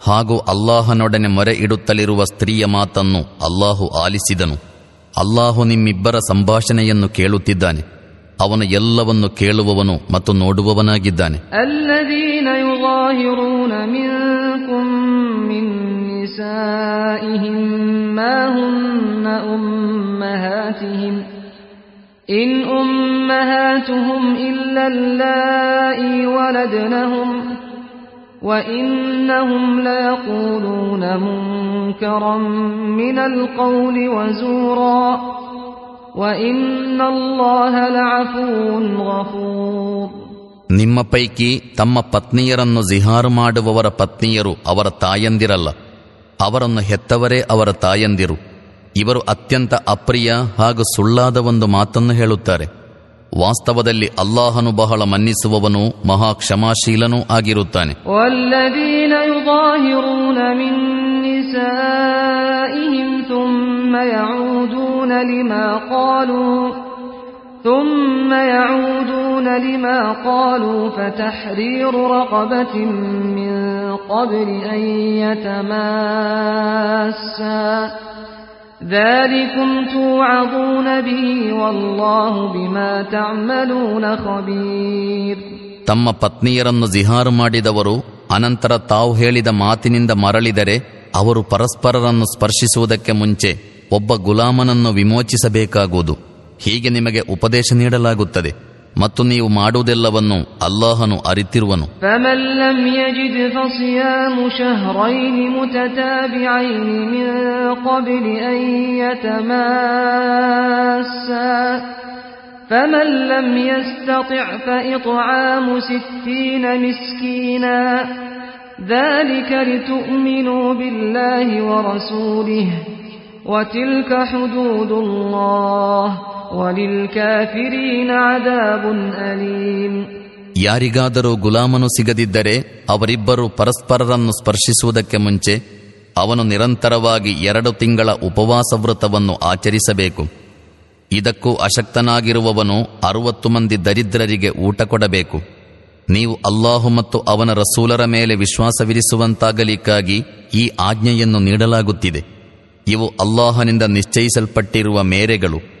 ಹಾಗೂ ಅಲ್ಲಾಹನೊಡನೆ ಮೊರೆ ಇಡುತ್ತಲಿರುವ ಸ್ತ್ರೀಯ ಮಾತನ್ನು ಅಲ್ಲಾಹು ಆಲಿಸಿದನು ಅಲ್ಲಾಹು ನಿಮ್ಮಿಬ್ಬರ ಸಂಭಾಷಣೆಯನ್ನು ಕೇಳುತ್ತಿದ್ದಾನೆ ಅವನು ಎಲ್ಲವನ್ನು ಕೇಳುವವನು ಮತ್ತು ನೋಡುವವನಾಗಿದ್ದಾನೆ الذين يظاهرون منكم من نسائهم ما هن أمهاتهم إن أمهاتهم إلا اللائي ولدنهم وإنهم ليقولون منكرا من القول وزورا وإن الله لعفو غفور ನಿಮ್ಮ ಪೈಕಿ ತಮ್ಮ ಪತ್ನಿಯರನ್ನು ಜಿಹಾರು ಮಾಡುವವರ ಪತ್ನಿಯರು ಅವರ ತಾಯಂದಿರಲ್ಲ ಅವರನ್ನು ಹೆತ್ತವರೇ ಅವರ ತಾಯಂದಿರು ಇವರು ಅತ್ಯಂತ ಅಪ್ರಿಯ ಹಾಗೂ ಸುಳ್ಳಾದ ಒಂದು ಮಾತನ್ನು ಹೇಳುತ್ತಾರೆ ವಾಸ್ತವದಲ್ಲಿ ಅಲ್ಲಾಹನು ಬಹಳ ಮನ್ನಿಸುವವನು ಮಹಾ ಕ್ಷಮಾಶೀಲನೂ ಆಗಿರುತ್ತಾನೆ ثم ذلكم توعظون به والله بما تعملون خبير ತಮ್ಮ ಪತ್ನಿಯರನ್ನು ಜಿಹಾರು ಮಾಡಿದವರು ಅನಂತರ ತಾವು ಹೇಳಿದ ಮಾತಿನಿಂದ ಮರಳಿದರೆ ಅವರು ಪರಸ್ಪರರನ್ನು ಸ್ಪರ್ಶಿಸುವುದಕ್ಕೆ ಮುಂಚೆ ಒಬ್ಬ ಗುಲಾಮನನ್ನು ವಿಮೋಚಿಸಬೇಕಾಗುವುದು ಹೀಗೆ ನಿಮಗೆ ಉಪದೇಶ ನೀಡಲಾಗುತ್ತದೆ ಮತ್ತು ನೀವು ಮಾಡುವುದೆಲ್ಲವನ್ನು ಅಲ್ಲಾಹನು ಅರಿತಿರುವನು فمن لم يجد فصيام شهرين متتابعين من قبل أن يتماسا فمن لم يستطع فإطعام ستين مسكينا ذلك لتؤمنوا بالله ورسوله وتلك حدود الله وللكافرين عذاب أليم ಯಾರಿಗಾದರೂ ಗುಲಾಮನು ಸಿಗದಿದ್ದರೆ ಅವರಿಬ್ಬರು ಪರಸ್ಪರರನ್ನು ಸ್ಪರ್ಶಿಸುವುದಕ್ಕೆ ಮುಂಚೆ ಅವನು ನಿರಂತರವಾಗಿ ಎರಡು ತಿಂಗಳ ಉಪವಾಸ ವ್ರತವನ್ನು ಆಚರಿಸಬೇಕು. ಇದಕ್ಕೂ ಅಶಕ್ತನಾಗಿರುವವನು ಅರುವತ್ತು ಮಂದಿ ದರಿದ್ರರಿಗೆ ಊಟ ಕೊಡಬೇಕು. ನೀವು ಅಲ್ಲಾಹು ಮತ್ತು ಅವನ ರಸೂಲರ ಮೇಲೆ ವಿಶ್ವಾಸವಿರಿಸುವಂತಾಗಲಿಕ್ಕಾಗಿ ಈ ಆಜ್ಞೆಯನ್ನು ನೀಡಲಾಗುತ್ತಿದೆ. ಇವು ಅಲ್ಲಾಹನಿಂದ ನಿಶ್ಚಯಿಸಲ್ಪಟ್ಟಿರುವ ಮೇರೆಗಳು.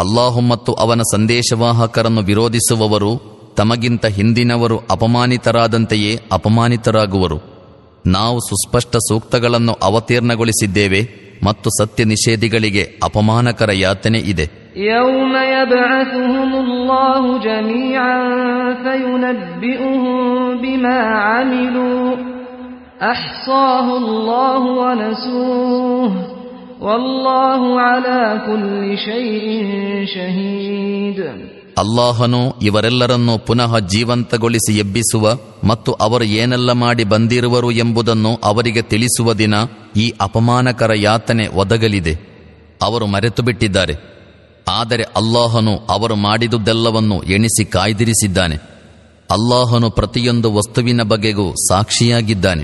ಅಲ್ಲಾಹು ಮತ್ತು ಅವನ ಸಂದೇಶವಾಹಕರನ್ನು ವಿರೋಧಿಸುವವರು ತಮಗಿಂತ ಹಿಂದಿನವರು ಅಪಮಾನಿತರಾದಂತೆಯೇ ಅಪಮಾನಿತರಾಗುವರು ನಾವು ಸುಸ್ಪಷ್ಟ ಸೂಕ್ತಗಳನ್ನು ಅವತೀರ್ಣಗೊಳಿಸಿದ್ದೇವೆ ಮತ್ತು ಸತ್ಯ ನಿಷೇಧಿಗಳಿಗೆ ಅಪಮಾನಕರ ಯಾತನೆ ಇದೆ ಯೌಮಯ يبعثهم الله جميعا فينبئهم بما عملوا احصاه الله ونسوه والله على كل شيء شهيد ಅಲ್ಲಾಹನು ಇವರೆಲ್ಲರನ್ನೂ ಪುನಃ ಜೀವಂತಗೊಳಿಸಿ ಎಬ್ಬಿಸುವ ಮತ್ತು ಅವರು ಏನೆಲ್ಲ ಮಾಡಿ ಬಂದಿರುವರು ಎಂಬುದನ್ನು ಅವರಿಗೆ ತಿಳಿಸುವ ದಿನ ಈ ಅಪಮಾನಕರ ಯಾತನೆ ಒದಗಲಿದೆ ಅವರು ಮರೆತು ಬಿಟ್ಟಿದ್ದಾರೆ ಆದರೆ ಅಲ್ಲಾಹನು ಅವರು ಮಾಡಿದುದೆಲ್ಲವನ್ನು ಎಣಿಸಿ ಕಾಯ್ದಿರಿಸಿದ್ದಾನೆ ಅಲ್ಲಾಹನು ಪ್ರತಿಯೊಂದು ವಸ್ತುವಿನ ಬಗೆಗೂ ಸಾಕ್ಷಿಯಾಗಿದ್ದಾನೆ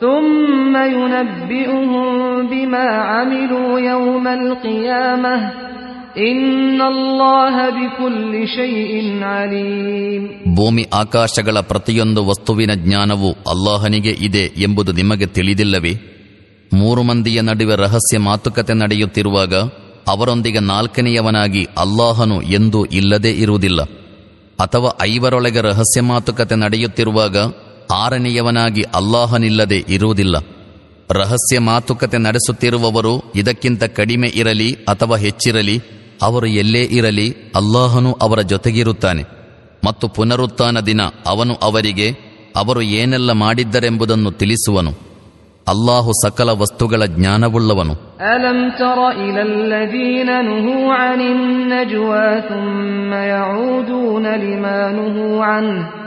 ثم ينبئهم بما عملوا يوم القيامة إن الله بكل شيء عليم ಭೂಮಿ ಆಕಾಶಗಳ ಪ್ರತಿಯೊಂದು ವಸ್ತುವಿನ ಜ್ಞಾನವು ಅಲ್ಲಾಹನಿಗೆ ಇದೆ ಎಂಬುದು ನಿಮಗೆ ತಿಳಿದಿಲ್ಲವೇ ಮೂರು ಮಂದಿಯ ನಡುವೆ ರಹಸ್ಯ ಮಾತುಕತೆ ನಡೆಯುತ್ತಿರುವಾಗ ಅವರೊಂದಿಗೆ ನಾಲ್ಕನೆಯವನಾಗಿ ಅಲ್ಲಾಹನು ಎಂದೂ ಇಲ್ಲದೇ ಇರುವುದಿಲ್ಲ ಅಥವಾ ಐವರೊಳಗೆ ರಹಸ್ಯ ಮಾತುಕತೆ ನಡೆಯುತ್ತಿರುವಾಗ ಆರನೆಯವನಾಗಿ ಅಲ್ಲಾಹನಿಲ್ಲದೆ ಇರುವುದಿಲ್ಲ. ರಹಸ್ಯ ಮಾತುಕತೆ ನಡೆಸುತ್ತಿರುವವರು ಇದಕ್ಕಿಂತ ಕಡಿಮೆ ಇರಲಿ ಅಥವಾ ಹೆಚ್ಚಿರಲಿ, ಅವರು ಎಲ್ಲೇ ಇರಲಿ ಅಲ್ಲಾಹನು ಅವರ ಜೊತೆಗಿರುತ್ತಾನೆ. ಮತ್ತು ಪುನರುತ್ಥಾನ ದಿನ ಅವನು ಅವರಿಗೆ, ಅವರು ಏನೆಲ್ಲ ಮಾಡಿದ್ದರೆಂಬುದನ್ನು ತಿಳಿಸುವನು. ಅಲ್ಲಾಹು ಸಕಲ ವಸ್ತುಗಳ ಜ್ಞಾನವುಳ್ಳವನು. ಅಲಂ ತರ ಇಲಲ್ಲದೀನ ಅನಿನ್ನ ಜುವ ಸುಮ್ಮ ಅನ್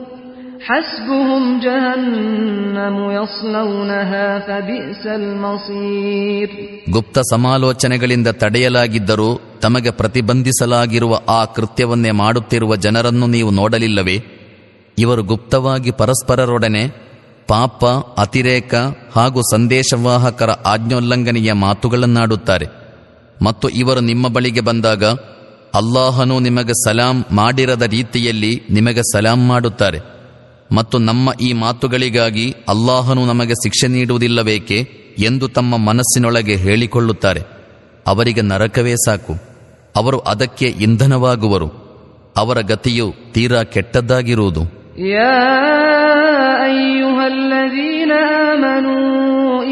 حسبهم جهنم يصلونها فبئس المصير ಗುಪ್ತ ಸಮಾಲೋಚನೆಗಳಿಂದ ತಡೆಯಲಾಗಿದ್ದರೂ ತಮಗೆ ಪ್ರತಿಬಂಧಿಸಲಾಗಿರುವ ಆ ಕೃತ್ಯವನ್ನೇ ಮಾಡುತ್ತಿರುವ ಜನರನ್ನು ನೀವು ನೋಡಲಿಲ್ಲವೇ ಇವರು ಗುಪ್ತವಾಗಿ ಪರಸ್ಪರರೊಡನೆ ಪಾಪ ಅತಿರೇಕ ಹಾಗೂ ಸಂದೇಶವಾಹಕರ ಆಜ್ಞೋಲ್ಲಂಘನೆಯ ಮಾತುಗಳನ್ನಾಡುತ್ತಾರೆ ಮತ್ತು ಇವರು ನಿಮ್ಮ ಬಳಿಗೆ ಬಂದಾಗ ಅಲ್ಲಾಹನು ನಿಮಗೆ ಸಲಾಂ ಮಾಡಿರದ ರೀತಿಯಲ್ಲಿ ನಿಮಗೆ ಸಲಾಂ ಮಾಡುತ್ತಾರೆ ಮತ್ತು ನಮ್ಮ ಈ ಮಾತುಗಳಿಗಾಗಿ ಅಲ್ಲಾಹನು ನಮಗೆ ಶಿಕ್ಷೆ ನೀಡುವುದಿಲ್ಲಬೇಕೆ ಎಂದು ತಮ್ಮ ಮನಸ್ಸಿನೊಳಗೆ ಹೇಳಿಕೊಳ್ಳುತ್ತಾರೆ ಅವರಿಗೆ ನರಕವೇ ಸಾಕು ಅವರು ಅದಕ್ಕೆ ಇಂಧನವಾಗುವರು ಅವರ ಗತಿಯು ತೀರಾ ಕೆಟ್ಟದ್ದಾಗಿರುವುದು يا أيها الذين آمنوا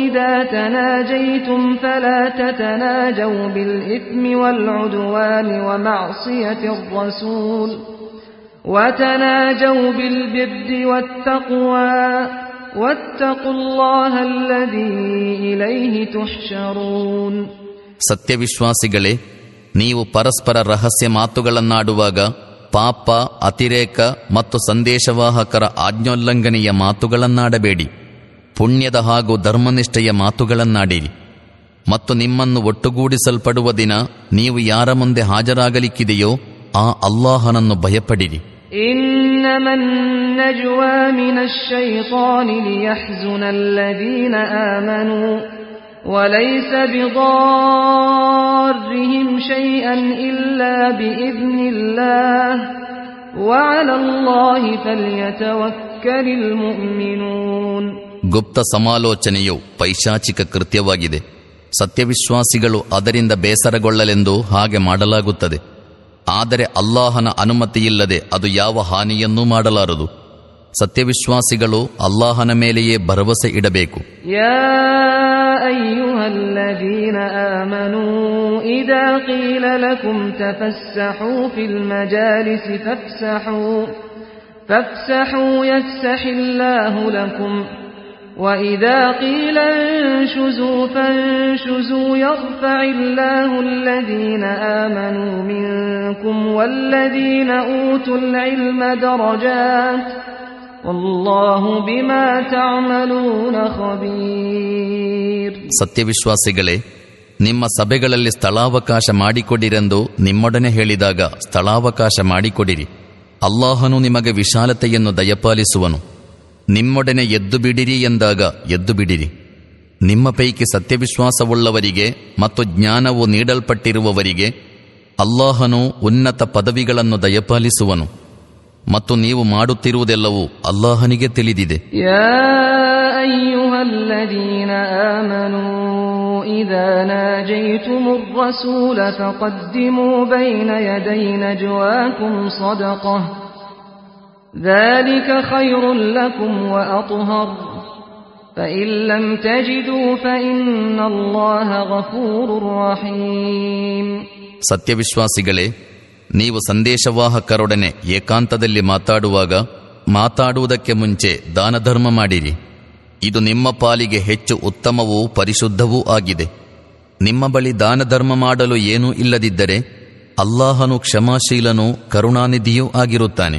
إذا تناجيتم فلا تتناجوا بالإثم والعدوان ومعصية الرسول وتناجوا بالبر والتقوى واتقوا الله الذي إليه تحشرون ಸತ್ಯವಿಶ್ವಾಸಿಗಳೇ ನೀವು ಪರಸ್ಪರ ರಹಸ್ಯ ಮಾತುಗಳನ್ನಾಡುವಾಗ ಪಾಪ ಅತಿರೇಕ ಮತ್ತು ಸಂದೇಶವಾಹಕರ ಆಜ್ಞೋಲ್ಲಂಘನೆಯ ಮಾತುಗಳನ್ನಾಡಬೇಡಿ ಪುಣ್ಯದ ಹಾಗೂ ಧರ್ಮನಿಷ್ಠೆಯ ಮಾತುಗಳನ್ನಾಡಿರಿ ಮತ್ತು ನಿಮ್ಮನ್ನು ಒಟ್ಟುಗೂಡಿಸಲ್ಪಡುವ ದಿನ ನೀವು ಯಾರ ಮುಂದೆ ಹಾಜರಾಗಲಿಕ್ಕಿದೆಯೋ ಆ ಅಲ್ಲಾಹನನ್ನು ಭಯಪಡಿರಿ إنما النجوى من الشيطان ليحزن الذين آمنوا وليس بضارهم شيئا إلا بإذن الله وعلى الله فليتوكل المؤمنون ಗುಪ್ತ ಸಮಾಲೋಚನೆಯು ಪೈಶಾಚಿಕ ಕೃತ್ಯವಾಗಿದೆ ಸತ್ಯವಿಶ್ವಾಸಿಗಳು ಅದರಿಂದ ಬೇಸರಗೊಳ್ಳಲೆಂದು ಹಾಗೆ ಮಾಡಲಾಗುತ್ತದೆ ಆದರೆ ಅಲ್ಲಾಹನ ಅನುಮತಿಯಿಲ್ಲದೆ ಅದು ಯಾವ ಹಾನಿಯನ್ನೂ ಮಾಡಲಾರದು. ಸತ್ಯವಿಶ್ವಾಸಿಗಳು ಅಲ್ಲಾಹನ ಮೇಲೆಯೇ ಭರವಸೆ ಇಡಬೇಕು. يا وإذا قيل انشزوا فانشزوا يرفع الله الذين آمنوا منكم والذين أوتوا العلم درجات والله بما تعملون خبير ಸತ್ಯವಿಶ್ವಾಸಿಗಳೇ ನಿಮ್ಮ ಸಭೆಗಳಲ್ಲಿ ಸ್ಥಳಾವಕಾಶ ಮಾಡಿಕೊಡಿರೆಂದು ನಿಮ್ಮೊಡನೆ ಹೇಳಿದಾಗ ಸ್ಥಳಾವಕಾಶ ಮಾಡಿಕೊಡಿರಿ ಅಲ್ಲಾಹನು ನಿಮಗೆ ವಿಶಾಲತೆಯನ್ನು ದಯಪಾಲಿಸುವನು ನಿಮ್ಮೊಡನೆ ಎದ್ದು ಬಿಡಿರಿ ಎಂದಾಗ ಎದ್ದು ಬಿಡಿರಿ. ನಿಮ್ಮ ಪೈಕಿ ಸತ್ಯವಿಶ್ವಾಸವುಳ್ಳವರಿಗೆ ಮತ್ತು ಜ್ಞಾನವು ನೀಡಲ್ಪಟ್ಟಿರುವವರಿಗೆ ಅಲ್ಲಾಹನು ಉನ್ನತ ಪದವಿಗಳನ್ನು ದಯಪಾಲಿಸುವನು. ಮತ್ತು ನೀವು ಮಾಡುತ್ತಿರುವುದೆಲ್ಲವೂ ಅಲ್ಲಾಹನಿಗೆ ತಿಳಿದಿದೆ. يا ذلك خير لكم وأطهر فإن لم تجدوا فإن الله غفور رحيم ಸತ್ಯವಿಶ್ವಾಸಿಗಳೇ ನೀವು ಸಂದೇಶವಾಹಕರೊಡನೆ ಏಕಾಂತದಲ್ಲಿ ಮಾತಾಡುವಾಗ ಮಾತಾಡುವುದಕ್ಕೆ ಮುಂಚೆ ದಾನಧರ್ಮ ಮಾಡಿರಿ ಇದು ನಿಮ್ಮ ಪಾಲಿಗೆ ಹೆಚ್ಚು ಉತ್ತಮವೂ ಪರಿಶುದ್ಧವೂ ಆಗಿದೆ ನಿಮ್ಮ ಬಳಿ ದಾನಧರ್ಮ ಮಾಡಲು ಏನೂ ಇಲ್ಲದಿದ್ದರೆ ಅಲ್ಲಾಹನು ಕ್ಷಮಾಶೀಲನು ಕರುಣಾನಿಧಿಯೂ ಆಗಿರುತ್ತಾನೆ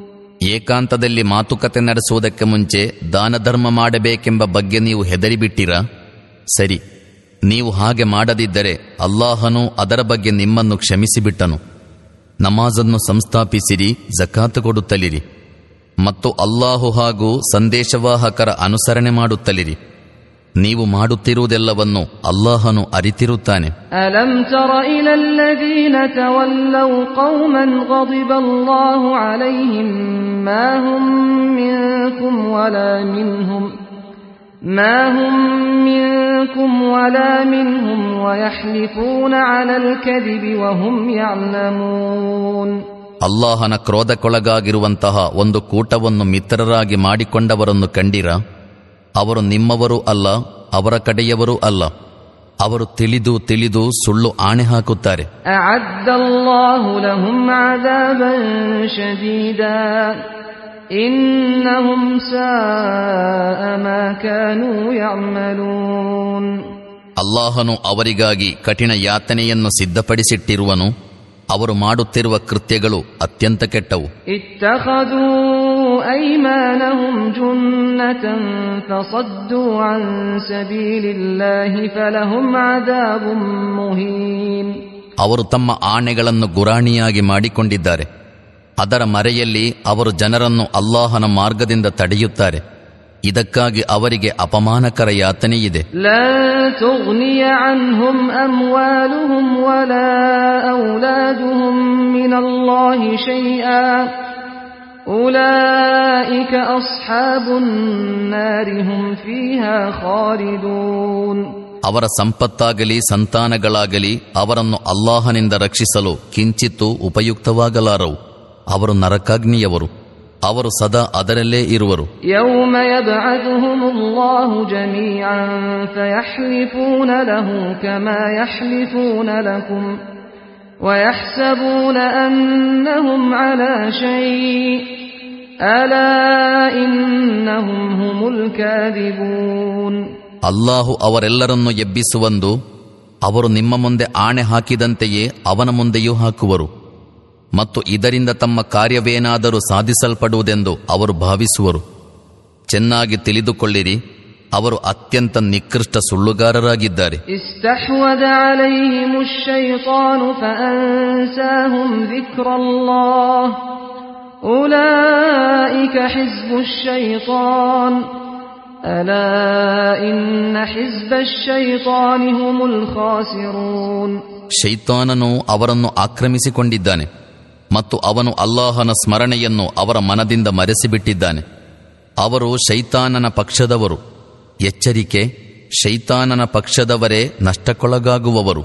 ಏಕಾಂತದಲ್ಲಿ ಮಾತುಕತೆ ನಡೆಸುವುದಕ್ಕೆ ಮುಂಚೆ ದಾನ ಧರ್ಮ ಮಾಡಬೇಕೆಂಬ ಬಗ್ಗೆ ನೀವು ಹೆದರಿಬಿಟ್ಟಿರಾ? ಸರಿ, ನೀವು ಹಾಗೆ ಮಾಡದಿದ್ದರೆ ಅಲ್ಲಾಹನು ಅದರ ಬಗ್ಗೆ ನಿಮ್ಮನ್ನು ಕ್ಷಮಿಸಿಬಿಟ್ಟನು. ನಮಾಜನ್ನು ಸಂಸ್ಥಾಪಿಸಿರಿ, ಜಕಾತು ಕೊಡುತ್ತಲಿರಿ. ಮತ್ತು ಅಲ್ಲಾಹು ಹಾಗೂ ಸಂದೇಶವಾಹಕರ ಅನುಸರಣೆ ಮಾಡುತ್ತಲಿರಿ. ನೀವು ಮಾಡುತ್ತಿರುವುದೆಲ್ಲವನ್ನು ಅಲ್ಲಾಹನು ಅರಿತಿರುತ್ತಾನೆ. ಅಲಂ ತರ ಇಲ್ಲ ما هم منكم ولا منهم ما هم منكم ولا منهم ويحلفون على الكذب وهم يعلمون ಅಲ್ಲಾಹನ ಕ್ರೋಧಕ್ಕೊಳಗಾಗಿರುವಂತಹ ಒಂದು ಕೂಟವನ್ನು ಮಿತ್ರರಾಗಿ ಮಾಡಿಕೊಂಡವರನ್ನು ಕಂಡಿರ ಅವರು ನಿಮ್ಮವರು ಅಲ್ಲ ಅವರ ಕಡೆಯವರೂ ಅಲ್ಲ ಅವರು ತಿಳಿದು ತಿಳಿದು ಸುಳ್ಳು ಆಣೆ ಹಾಕುತ್ತಾರೆ. ಅಲ್ಲಾಹನು ಅವರಿಗಾಗಿ ಕಠಿಣ ಯಾತನೆಯನ್ನು ಸಿದ್ಧಪಡಿಸಿಟ್ಟಿರುವನು. ಅವರು ಮಾಡುತ್ತಿರುವ ಕೃತ್ಯಗಳು ಅತ್ಯಂತ ಕೆಟ್ಟವು. أيمانهم جنة فصدوا عن سبيل الله فلهم عذاب مهين ಅವರು ತಮ್ಮ ಆಣೆಗಳನ್ನು ಗುರಾಣಿಯಾಗಿ ಮಾಡಿಕೊಂಡಿದ್ದಾರೆ ಅದರ ಮರೆಯಲ್ಲಿ ಅವರು ಜನರನ್ನು ಅಲ್ಲಾಹನ ಮಾರ್ಗದಿಂದ ತಡೆಯುತ್ತಾರೆ ಇದಕ್ಕಾಗಿ ಅವರಿಗೆ ಅಪಮಾನಕರ ಯಾತನೆಯಿದೆ أولئك أصحاب النار هم فيها خالدون ಅವರ ಸಂಪತ್ತಾಗಲಿ ಸಂತಾನಗಳಾಗಲಿ ಅವರನ್ನು ಅಲ್ಲಾಹನಿಂದ ರಕ್ಷಿಸಲು ಕಿಂಚಿತ್ತು ಉಪಯುಕ್ತವಾಗಲಾರವು ಅವರು ನರಕಾಗ್ನಿಯವರು ಅವರು ಸದಾ ಅದರಲ್ಲೇ ಇರುವರು ويحسبون أنهم على شيء ألا إنهم هم الكاذبون ಅಲ್ಲಾಹು ಅವರೆಲ್ಲರನ್ನು ಎಬ್ಬಿಸುವಂದು ಅವರು ನಿಮ್ಮ ಮುಂದೆ ಆಣೆ ಹಾಕಿದಂತೆಯೇ ಅವನ ಮುಂದೆಯೂ ಹಾಕುವರು. ಮತ್ತು ಇದರಿಂದ ತಮ್ಮ ಕಾರ್ಯವೇನಾದರೂ ಸಾಧಿಸಲ್ಪಡುವುದೆಂದು ಅವರು ಭಾವಿಸುವರು. ಚೆನ್ನಾಗಿ ತಿಳಿದುಕೊಳ್ಳಿರಿ ಅವರು ಅತ್ಯಂತ ನಿಕೃಷ್ಟ ಸುಳ್ಳುಗಾರರಾಗಿದ್ದಾರೆ. ಶೈತಾನನು ಅವರನ್ನು ಆಕ್ರಮಿಸಿಕೊಂಡಿದ್ದಾನೆ ಮತ್ತು ಅವನು ಅಲ್ಲಾಹನ ಸ್ಮರಣೆಯನ್ನು ಅವರ ಮನದಿಂದ ಮರೆಸಿಬಿಟ್ಟಿದ್ದಾನೆ. ಅವರು ಶೈತಾನನ ಪಕ್ಷದವರು. ಎಚ್ಚರಿಕೆ ಶೈತಾನನ ಪಕ್ಷದವರೇ ನಷ್ಟಕ್ಕೊಳಗಾಗುವವರು.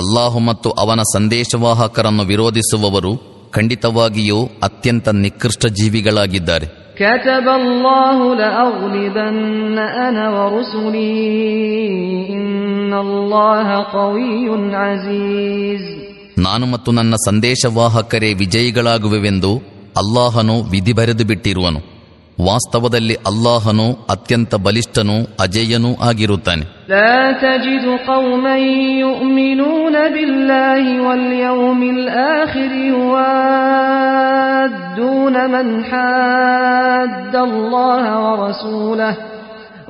ಅಲ್ಲಾಹು ಮತ್ತು ಅವನ ಸಂದೇಶವಾಹಕರನ್ನು ವಿರೋಧಿಸುವವರು ಖಂಡಿತವಾಗಿಯೂ ಅತ್ಯಂತ ನಿಕೃಷ್ಟ ಜೀವಿಗಳಾಗಿದ್ದಾರೆ كتب الله لأغلبن أنا ورسلي إن الله قوي عزيز ನಾನು ಮತ್ತು ನನ್ನ ಸಂದೇಶವಾಹಕರೇ ವಿಜಯಿಗಳಾಗುವೆವೆಂದು ಅಲ್ಲಾಹನು ವಿಧಿ ಬರೆದು ಬಿಟ್ಟಿರುವನು ವಾಸ್ತವದಲ್ಲಿ ಅಲ್ಲಾಹನು ಅತ್ಯಂತ ಬಲಿಷ್ಠನೂ ಅಜೇಯನೂ ಆಗಿರುತ್ತಾನೆ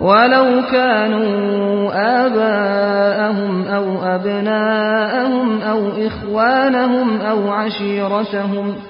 ولو كانوا آباءهم أو أبناءهم أو إخوانهم أو عشيرتهم ۖ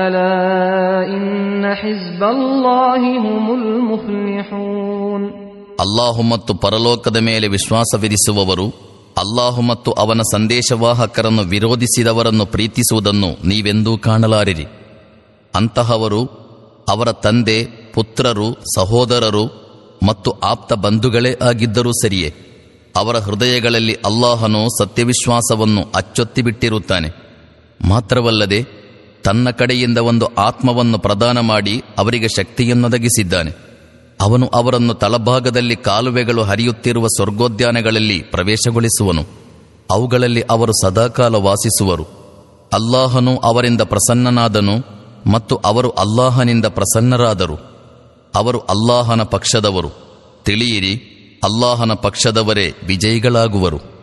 ألا إن حزب الله هم المفلحون ಅಲ್ಲಾಹು ಮತ್ತು ಪರಲೋಕದ ಮೇಲೆ ವಿಶ್ವಾಸವಿರಿಸುವವರು ಅಲ್ಲಾಹು ಮತ್ತು ಅವನ ಸಂದೇಶವಾಹಕರನ್ನು ವಿರೋಧಿಸಿದವರನ್ನು ಪ್ರೀತಿಸುವುದನ್ನು ನೀವೆಂದೂ ಕಾಣಲಾರಿರಿ ಅಂತಹವರು ಅವರ ತಂದೆ ಪುತ್ರರು ಸಹೋದರರು ಮತ್ತು ಆಪ್ತ ಬಂಧುಗಳೇ ಆಗಿದ್ದರೂ ಸರಿಯೇ ಅವರ ಹೃದಯಗಳಲ್ಲಿ ಅಲ್ಲಾಹನು ಸತ್ಯವಿಶ್ವಾಸವನ್ನು ಅಚ್ಚೊತ್ತಿಬಿಟ್ಟಿರುತ್ತಾನೆ ಮಾತ್ರವಲ್ಲದೆ ತನ್ನ ಕಡೆಯಿಂದ ಒಂದು ಆತ್ಮವನ್ನು ಪ್ರದಾನ ಮಾಡಿ ಅವರಿಗೆ ಶಕ್ತಿಯನ್ನೊದಗಿಸಿದ್ದಾನೆ. ಅವನು ಅವರನ್ನು ತಳಭಾಗದಲ್ಲಿ ಕಾಲುವೆಗಳು ಹರಿಯುತ್ತಿರುವ ಸ್ವರ್ಗೋದ್ಯಾನಗಳಲ್ಲಿ ಪ್ರವೇಶಗೊಳಿಸುವನು. ಅವುಗಳಲ್ಲಿ ಅವರು ಸದಾಕಾಲ ವಾಸಿಸುವರು. ಅಲ್ಲಾಹನು ಅವರಿಂದ ಪ್ರಸನ್ನನಾದನು ಮತ್ತು ಅವರು ಅಲ್ಲಾಹನಿಂದ ಪ್ರಸನ್ನರಾದರು. ಅವರು ಅಲ್ಲಾಹನ ಪಕ್ಷದವರು. ತಿಳಿಯಿರಿ, ಅಲ್ಲಾಹನ ಪಕ್ಷದವರೇ ವಿಜಯಿಗಳಾಗುವರು.